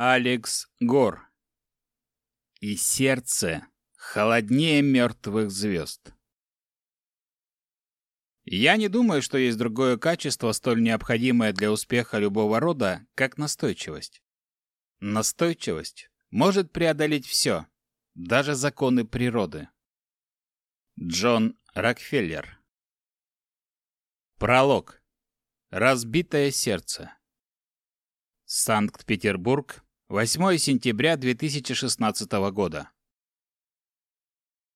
Алекс Гор. И сердце холоднее мертвых звезд. Я не думаю, что есть другое качество, столь необходимое для успеха любого рода, как настойчивость. Настойчивость может преодолеть все, даже законы природы. Джон Рокфеллер Пролог. Разбитое сердце. Санкт-Петербург, 8 сентября 2016 года.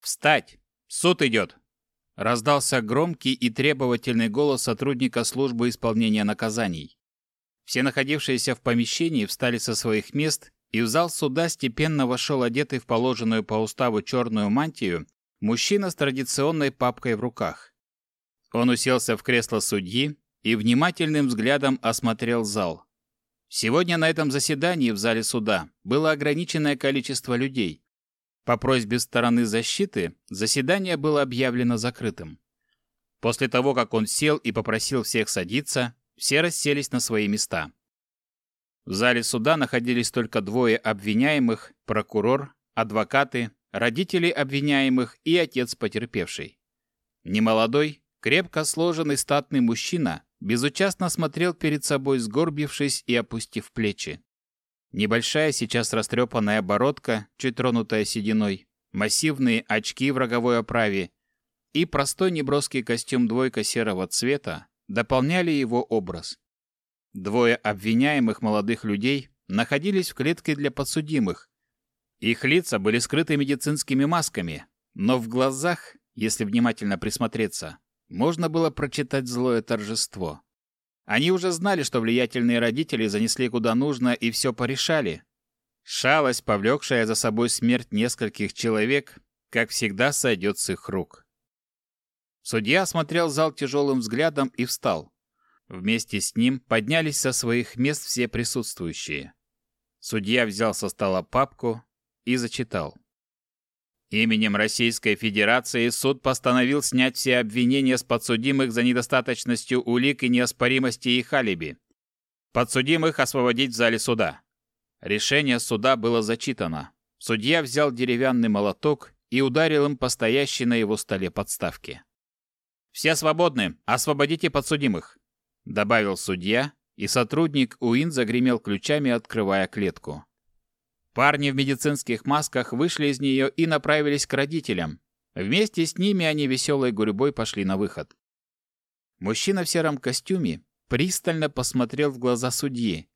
«Встать! Суд идет!» Раздался громкий и требовательный голос сотрудника службы исполнения наказаний. Все находившиеся в помещении встали со своих мест, и в зал суда степенно вошел одетый в положенную по уставу черную мантию мужчина с традиционной папкой в руках. Он уселся в кресло судьи и внимательным взглядом осмотрел зал. Сегодня на этом заседании в зале суда было ограниченное количество людей. По просьбе стороны защиты заседание было объявлено закрытым. После того, как он сел и попросил всех садиться, все расселись на свои места. В зале суда находились только двое обвиняемых, прокурор, адвокаты, родители обвиняемых и отец потерпевшей. Немолодой, крепко сложенный статный мужчина безучастно смотрел перед собой, сгорбившись и опустив плечи. Небольшая сейчас растрепанная бородка, чуть тронутая сединой, массивные очки в роговой оправе и простой неброский костюм двойка серого цвета дополняли его образ. Двое обвиняемых молодых людей находились в клетке для подсудимых. Их лица были скрыты медицинскими масками, но в глазах, если внимательно присмотреться, можно было прочитать злое торжество. Они уже знали, что влиятельные родители занесли куда нужно и все порешали. Шалость, повлекшая за собой смерть нескольких человек, как всегда сойдет с их рук. Судья осмотрел зал тяжелым взглядом и встал. Вместе с ним поднялись со своих мест все присутствующие. Судья взял со стола папку и зачитал. Именем Российской Федерации суд постановил снять все обвинения с подсудимых за недостаточностью улик и неоспоримости их алиби. Подсудимых освободить в зале суда. Решение суда было зачитано. Судья взял деревянный молоток и ударил им по стоящей на его столе подставке. «Все свободны! Освободите подсудимых!» Добавил судья, и сотрудник УИН загремел ключами, открывая клетку. Парни в медицинских масках вышли из нее и направились к родителям. Вместе с ними они веселой гурьбой пошли на выход. Мужчина в сером костюме пристально посмотрел в глаза судьи.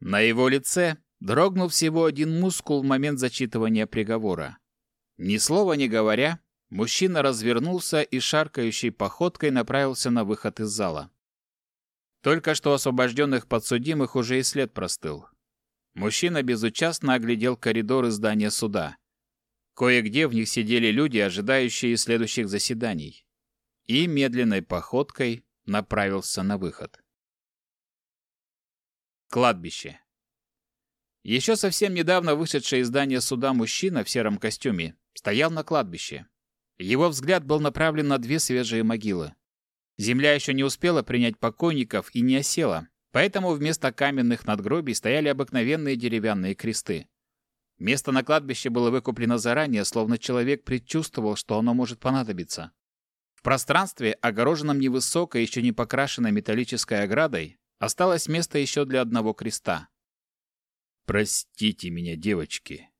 На его лице дрогнул всего один мускул в момент зачитывания приговора. Ни слова не говоря, мужчина развернулся и шаркающей походкой направился на выход из зала. Только что освобожденных подсудимых уже и след простыл. Мужчина безучастно оглядел коридоры здания суда. Кое-где в них сидели люди, ожидающие следующих заседаний. И медленной походкой направился на выход. Кладбище. Еще совсем недавно вышедший из здания суда мужчина в сером костюме стоял на кладбище. Его взгляд был направлен на две свежие могилы. Земля еще не успела принять покойников и не осела, Поэтому вместо каменных надгробий стояли обыкновенные деревянные кресты. Место на кладбище было выкуплено заранее, словно человек предчувствовал, что оно может понадобиться. В пространстве, огороженном невысокой, еще не покрашенной металлической оградой, осталось место еще для одного креста. «Простите меня, девочки.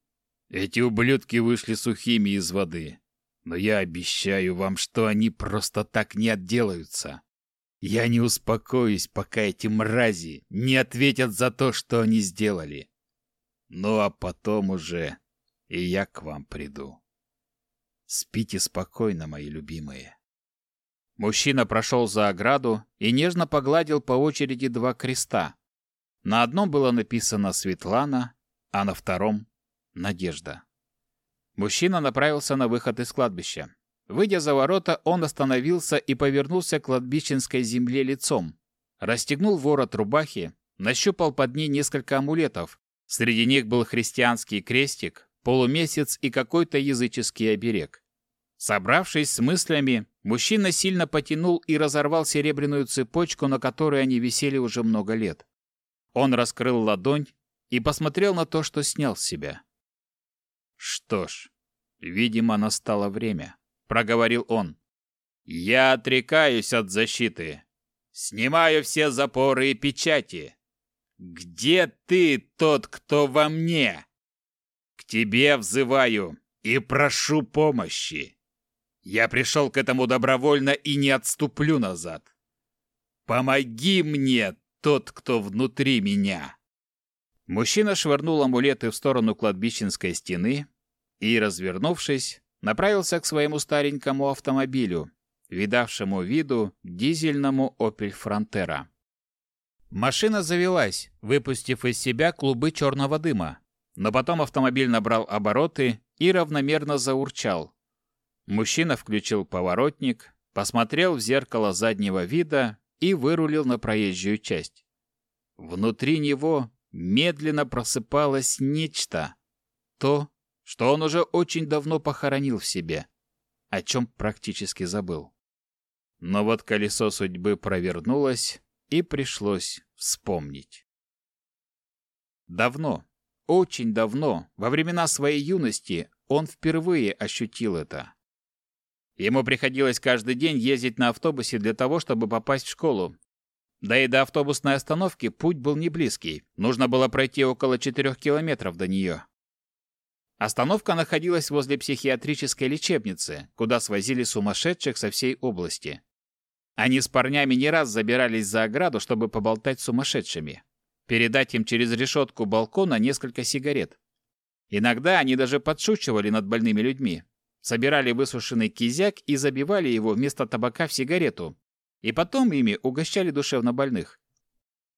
Эти ублюдки вышли сухими из воды, но я обещаю вам, что они просто так не отделаются. Я не успокоюсь, пока эти мрази не ответят за то, что они сделали. Ну а потом уже и я к вам приду. Спите спокойно, мои любимые. Мужчина прошел за ограду и нежно погладил по очереди два креста. На одном было написано «Светлана», а на втором «Надежда». Мужчина направился на выход из кладбища. Выйдя за ворота, он остановился и повернулся к кладбищенской земле лицом. Расстегнул ворот рубахи, нащупал под ней несколько амулетов. Среди них был христианский крестик, полумесяц и какой-то языческий оберег. Собравшись с мыслями, мужчина сильно потянул и разорвал серебряную цепочку, на которой они висели уже много лет. Он раскрыл ладонь, и посмотрел на то, что снял с себя. «Что ж, видимо, настало время», — проговорил он. «Я отрекаюсь от защиты. Снимаю все запоры и печати. Где ты, тот, кто во мне? К тебе взываю и прошу помощи. Я пришел к этому добровольно и не отступлю назад. Помоги мне, тот, кто внутри меня. Мужчина швырнул амулеты в сторону кладбищенской стены и, развернувшись, направился к своему старенькому автомобилю, видавшему виду дизельному Opel Frontera. Машина завелась, выпустив из себя клубы черного дыма, но потом автомобиль набрал обороты и равномерно заурчал. Мужчина включил поворотник, посмотрел в зеркало заднего вида и вырулил на проезжую часть. Внутри него медленно просыпалось нечто. То, что он уже очень давно похоронил в себе, о чем практически забыл. Но вот колесо судьбы провернулось, и пришлось вспомнить. Давно, очень давно, во времена своей юности, он впервые ощутил это. Ему приходилось каждый день ездить на автобусе для того, чтобы попасть в школу, да и до автобусной остановки путь был не близкий. Нужно было пройти около четырех километров до нее. Остановка находилась возле психиатрической лечебницы, куда свозили сумасшедших со всей области. Они с парнями не раз забирались за ограду, чтобы поболтать с сумасшедшими. Передать им через решетку балкона несколько сигарет. Иногда они даже подшучивали над больными людьми. Собирали высушенный кизяк и забивали его вместо табака в сигарету, и потом ими угощали душевнобольных.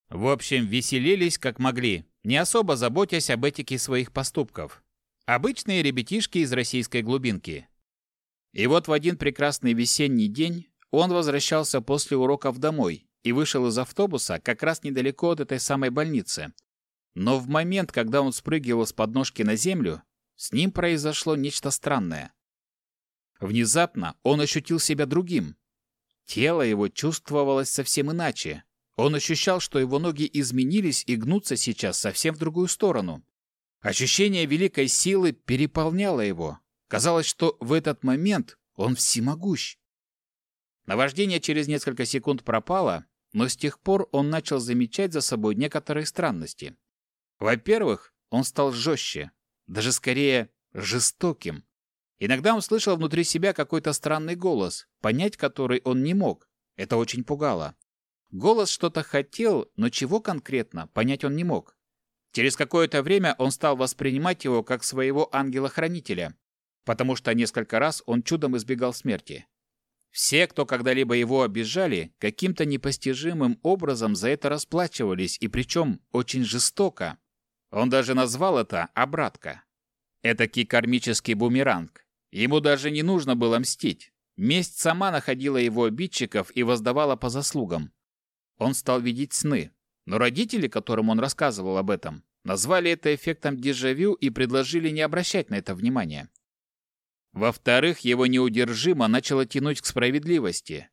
В общем, веселились как могли, не особо заботясь об этике своих поступков. Обычные ребятишки из российской глубинки. И вот в один прекрасный весенний день он возвращался после уроков домой и вышел из автобуса как раз недалеко от этой самой больницы. Но в момент, когда он спрыгивал с подножки на землю, с ним произошло нечто странное. Внезапно он ощутил себя другим, Тело его чувствовалось совсем иначе. Он ощущал, что его ноги изменились и гнутся сейчас совсем в другую сторону. Ощущение великой силы переполняло его. Казалось, что в этот момент он всемогущ. Наваждение через несколько секунд пропало, но с тех пор он начал замечать за собой некоторые странности. Во-первых, он стал жестче, даже скорее жестоким. Иногда он слышал внутри себя какой-то странный голос, понять который он не мог. Это очень пугало. Голос что-то хотел, но чего конкретно, понять он не мог. Через какое-то время он стал воспринимать его как своего ангела-хранителя, потому что несколько раз он чудом избегал смерти. Все, кто когда-либо его обижали, каким-то непостижимым образом за это расплачивались, и причем очень жестоко. Он даже назвал это «обратка». Этакий кармический бумеранг. Ему даже не нужно было мстить. Месть сама находила его обидчиков и воздавала по заслугам. Он стал видеть сны, но родители, которым он рассказывал об этом, назвали это эффектом дежавю и предложили не обращать на это внимания. Во-вторых, его неудержимо начало тянуть к справедливости.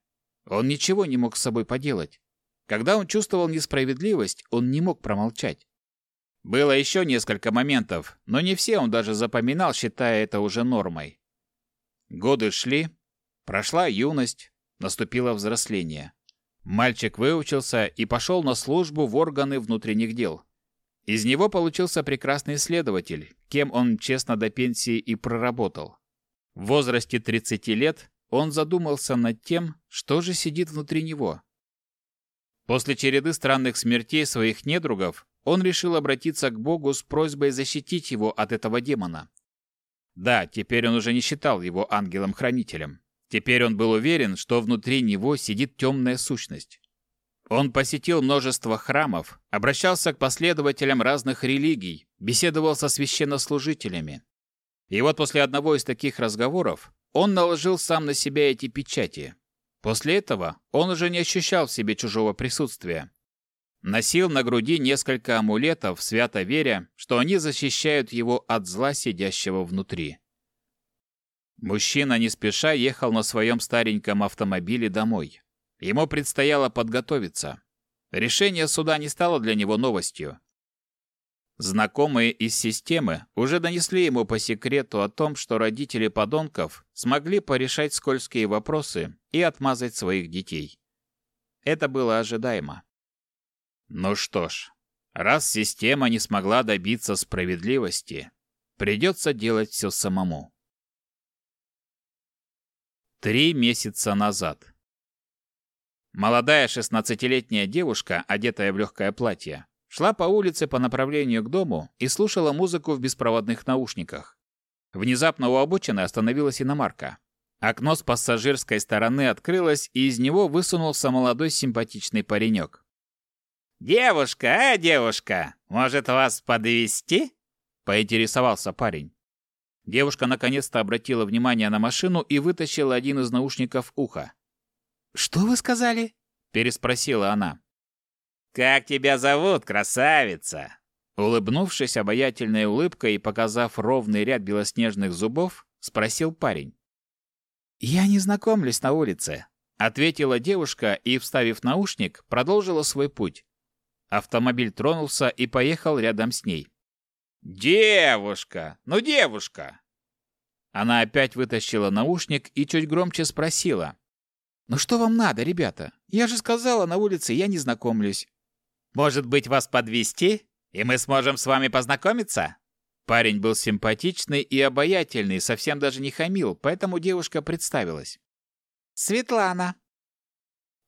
Он ничего не мог с собой поделать. Когда он чувствовал несправедливость, он не мог промолчать. Было еще несколько моментов, но не все он даже запоминал, считая это уже нормой. Годы шли, прошла юность, наступило взросление. Мальчик выучился и пошел на службу в органы внутренних дел. Из него получился прекрасный следователь, кем он честно до пенсии и проработал. В возрасте 30 лет он задумался над тем, что же сидит внутри него. После череды странных смертей своих недругов он решил обратиться к Богу с просьбой защитить его от этого демона. Да, теперь он уже не считал его ангелом-хранителем. Теперь он был уверен, что внутри него сидит темная сущность. Он посетил множество храмов, обращался к последователям разных религий, беседовал со священнослужителями. И вот после одного из таких разговоров он наложил сам на себя эти печати. После этого он уже не ощущал в себе чужого присутствия. Носил на груди несколько амулетов, свято веря, что они защищают его от зла, сидящего внутри. Мужчина не спеша ехал на своем стареньком автомобиле домой. Ему предстояло подготовиться. Решение суда не стало для него новостью. Знакомые из системы уже донесли ему по секрету о том, что родители подонков смогли порешать скользкие вопросы и отмазать своих детей. Это было ожидаемо. Ну что ж, раз система не смогла добиться справедливости, придется делать все самому. Три месяца назад. Молодая шестнадцатилетняя девушка, одетая в легкое платье, шла по улице по направлению к дому и слушала музыку в беспроводных наушниках. Внезапно у обочины остановилась иномарка. Окно с пассажирской стороны открылось, и из него высунулся молодой симпатичный паренек. «Девушка, а, девушка, может вас подвести? поинтересовался парень. Девушка наконец-то обратила внимание на машину и вытащила один из наушников уха. «Что вы сказали?» – переспросила она. «Как тебя зовут, красавица?» Улыбнувшись обаятельной улыбкой и показав ровный ряд белоснежных зубов, спросил парень. «Я не знакомлюсь на улице», — ответила девушка и, вставив наушник, продолжила свой путь. Автомобиль тронулся и поехал рядом с ней. «Девушка! Ну, девушка!» Она опять вытащила наушник и чуть громче спросила. «Ну что вам надо, ребята? Я же сказала на улице, я не знакомлюсь». «Может быть, вас подвести, и мы сможем с вами познакомиться?» Парень был симпатичный и обаятельный, совсем даже не хамил, поэтому девушка представилась. «Светлана»,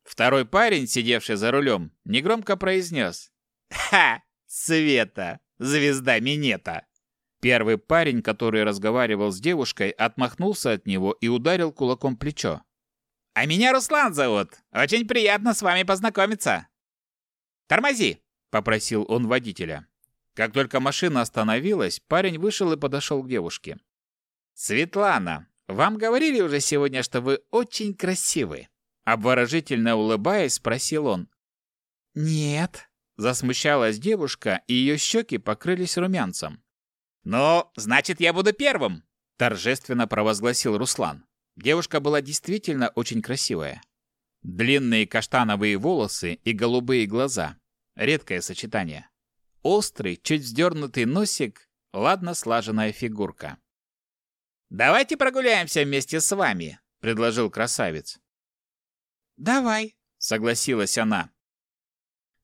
Второй парень, сидевший за рулем, негромко произнес. «Ха! Света! Звезда Минета!» Первый парень, который разговаривал с девушкой, отмахнулся от него и ударил кулаком плечо. «А меня Руслан зовут. Очень приятно с вами познакомиться». «Тормози!» – попросил он водителя. Как только машина остановилась, парень вышел и подошел к девушке. «Светлана, вам говорили уже сегодня, что вы очень красивы?» Обворожительно улыбаясь, спросил он. «Нет», — засмущалась девушка, и ее щеки покрылись румянцем. «Ну, значит, я буду первым», — торжественно провозгласил Руслан. Девушка была действительно очень красивая. Длинные каштановые волосы и голубые глаза. Редкое сочетание. Острый, чуть вздернутый носик, ладно слаженная фигурка. «Давайте прогуляемся вместе с вами», — предложил красавец. «Давай», — согласилась она.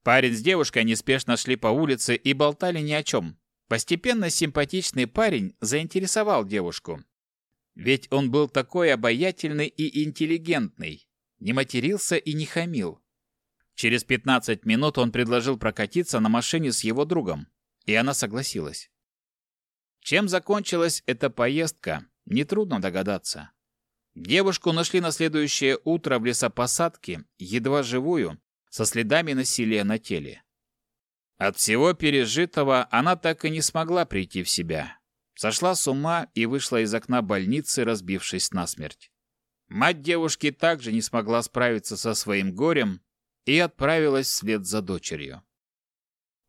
Парень с девушкой неспешно шли по улице и болтали ни о чем. Постепенно симпатичный парень заинтересовал девушку. Ведь он был такой обаятельный и интеллигентный, не матерился и не хамил. Через 15 минут он предложил прокатиться на машине с его другом, и она согласилась. Чем закончилась эта поездка, нетрудно догадаться. Девушку нашли на следующее утро в лесопосадке, едва живую, со следами насилия на теле. От всего пережитого она так и не смогла прийти в себя. Сошла с ума и вышла из окна больницы, разбившись насмерть. Мать девушки также не смогла справиться со своим горем и отправилась вслед за дочерью.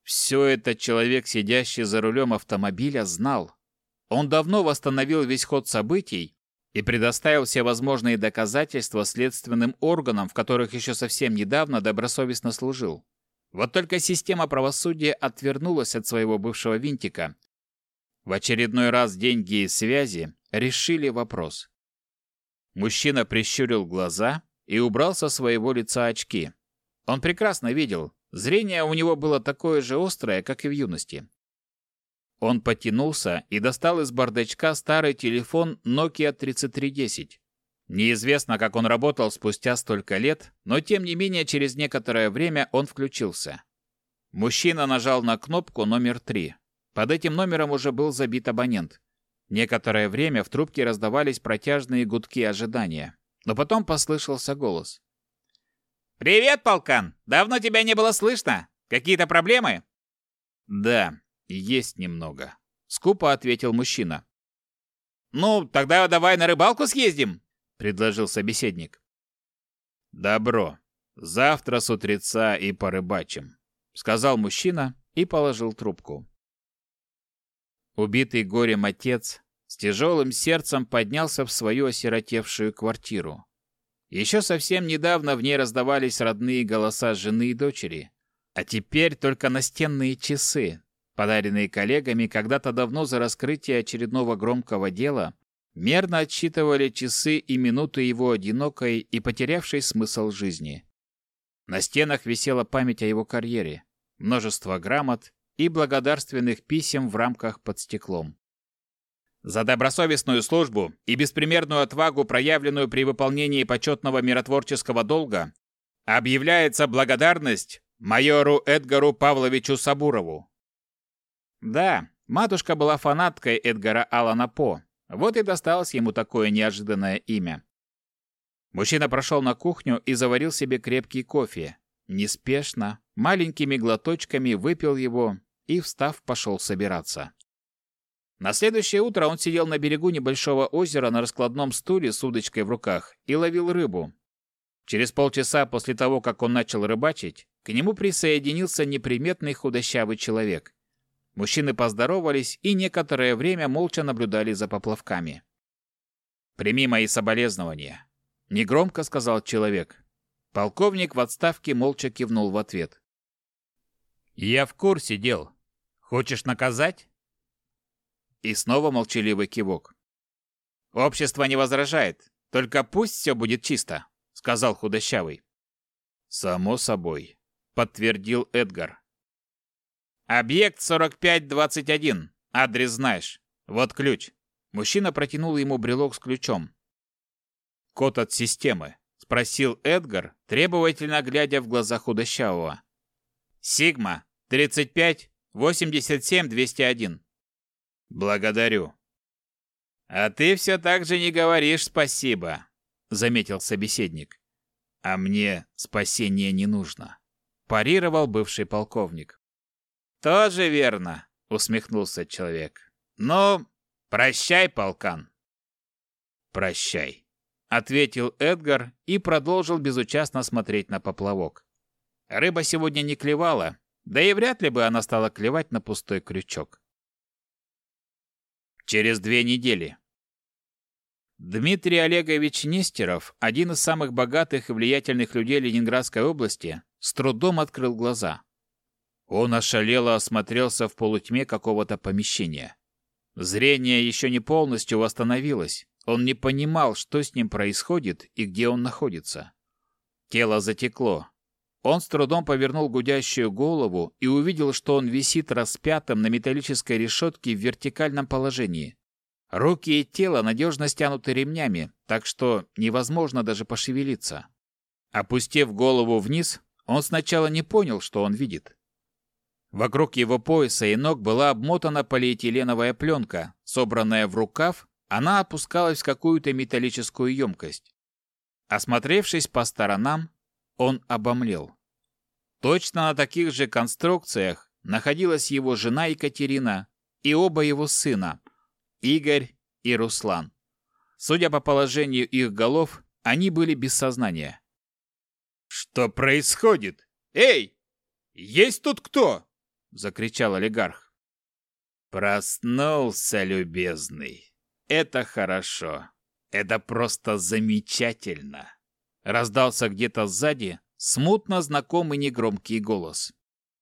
Все это человек, сидящий за рулем автомобиля, знал. Он давно восстановил весь ход событий и предоставил все возможные доказательства следственным органам, в которых еще совсем недавно добросовестно служил. Вот только система правосудия отвернулась от своего бывшего винтика. В очередной раз деньги и связи решили вопрос. Мужчина прищурил глаза и убрал со своего лица очки. Он прекрасно видел, зрение у него было такое же острое, как и в юности. Он потянулся и достал из бардачка старый телефон Nokia 3310. Неизвестно, как он работал спустя столько лет, но тем не менее через некоторое время он включился. Мужчина нажал на кнопку номер 3. Под этим номером уже был забит абонент. Некоторое время в трубке раздавались протяжные гудки ожидания, но потом послышался голос. «Привет, полкан! Давно тебя не было слышно! Какие-то проблемы?» «Да, «Есть немного», — скупо ответил мужчина. «Ну, тогда давай на рыбалку съездим», — предложил собеседник. «Добро. Завтра с утреца и порыбачим», — сказал мужчина и положил трубку. Убитый горем отец с тяжелым сердцем поднялся в свою осиротевшую квартиру. Еще совсем недавно в ней раздавались родные голоса жены и дочери, а теперь только настенные часы, подаренные коллегами когда-то давно за раскрытие очередного громкого дела, мерно отсчитывали часы и минуты его одинокой и потерявшей смысл жизни. На стенах висела память о его карьере, множество грамот и благодарственных писем в рамках под стеклом. За добросовестную службу и беспримерную отвагу, проявленную при выполнении почетного миротворческого долга, объявляется благодарность майору Эдгару Павловичу Сабурову. Да, матушка была фанаткой Эдгара Алана По, вот и досталось ему такое неожиданное имя. Мужчина прошел на кухню и заварил себе крепкий кофе. Неспешно, маленькими глоточками выпил его и, встав, пошел собираться. На следующее утро он сидел на берегу небольшого озера на раскладном стуле с удочкой в руках и ловил рыбу. Через полчаса после того, как он начал рыбачить, к нему присоединился неприметный худощавый человек. Мужчины поздоровались и некоторое время молча наблюдали за поплавками. «Прими мои соболезнования», — негромко сказал человек. Полковник в отставке молча кивнул в ответ. «Я в курсе дел. Хочешь наказать?» И снова молчаливый кивок. «Общество не возражает, только пусть все будет чисто», — сказал худощавый. «Само собой», — подтвердил Эдгар. «Объект 4521. Адрес знаешь. Вот ключ». Мужчина протянул ему брелок с ключом. «Код от системы», — спросил Эдгар, требовательно глядя в глаза худощавого. «Сигма, 35, 87, 201». «Благодарю». «А ты все так же не говоришь спасибо», — заметил собеседник. «А мне спасение не нужно», — парировал бывший полковник. «Тоже верно», — усмехнулся человек. «Ну, прощай, полкан». «Прощай», — ответил Эдгар и продолжил безучастно смотреть на поплавок. Рыба сегодня не клевала, да и вряд ли бы она стала клевать на пустой крючок. Через две недели. Дмитрий Олегович Нестеров, один из самых богатых и влиятельных людей Ленинградской области, с трудом открыл глаза. Он ошалело осмотрелся в полутьме какого-то помещения. Зрение еще не полностью восстановилось. Он не понимал, что с ним происходит и где он находится. Тело затекло. Он с трудом повернул гудящую голову и увидел, что он висит распятым на металлической решетке в вертикальном положении. Руки и тело надежно стянуты ремнями, так что невозможно даже пошевелиться. Опустив голову вниз, он сначала не понял, что он видит. Вокруг его пояса и ног была обмотана полиэтиленовая пленка. Собранная в рукав, она опускалась в какую-то металлическую емкость. Осмотревшись по сторонам, он обомлел. Точно на таких же конструкциях находилась его жена Екатерина и оба его сына, Игорь и Руслан. Судя по положению их голов, они были без сознания. «Что происходит? Эй! Есть тут кто?» закричал олигарх. Проснулся, любезный. Это хорошо. Это просто замечательно. Раздался где-то сзади смутно знакомый негромкий голос.